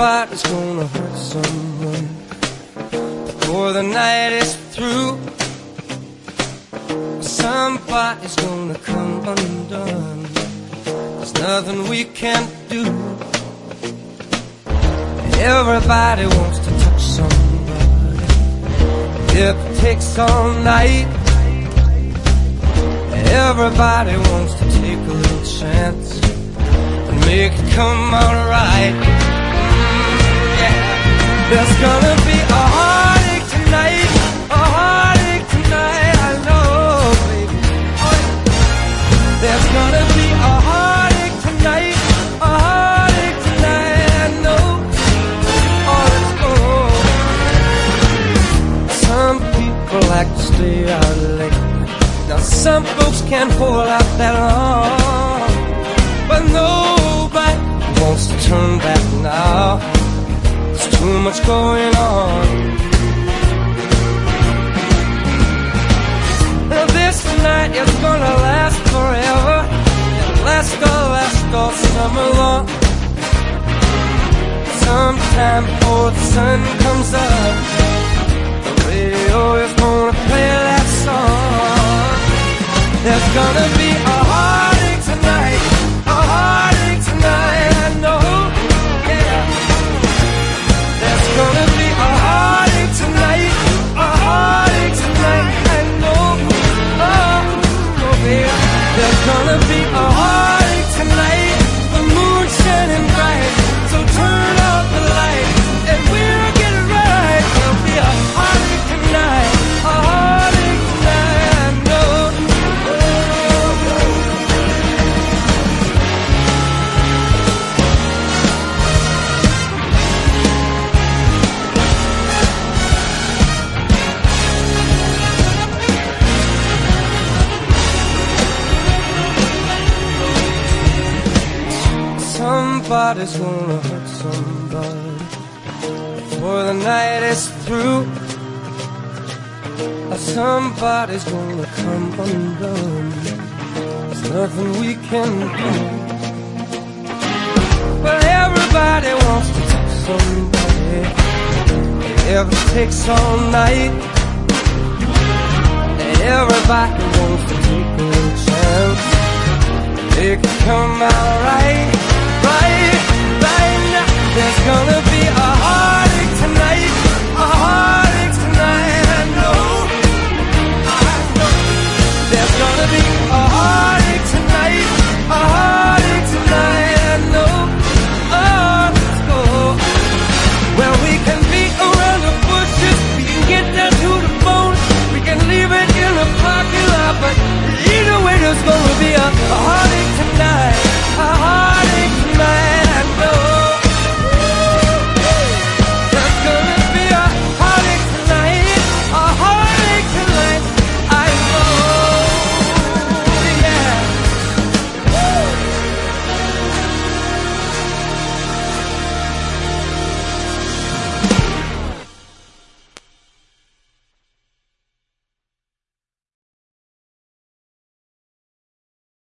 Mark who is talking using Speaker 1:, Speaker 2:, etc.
Speaker 1: Somebody's gonna hurt someone before the night is through. Somebody's gonna come undone. There's nothing we can't do. Everybody wants to touch somebody. If it takes all night, everybody wants to take a little chance and make it come out right. There's gonna be a heartache tonight, a heartache tonight. I know, baby. There's gonna be a heartache tonight, a heartache tonight. I know. Oh, let's. Some people like to stay out late. Now some folks can't out that long, but nobody wants to turn back now. There's too much going on. This night is gonna last forever. It'll last all, last all summer long. Sometime before the sun comes up, the radio is gonna play that song. There's gonna Somebody's gonna hurt somebody before the night is through. Uh, somebody's gonna come undone. There's nothing we can do. But everybody wants to touch somebody. It takes all night, everybody wants to take a chance. It can come out right,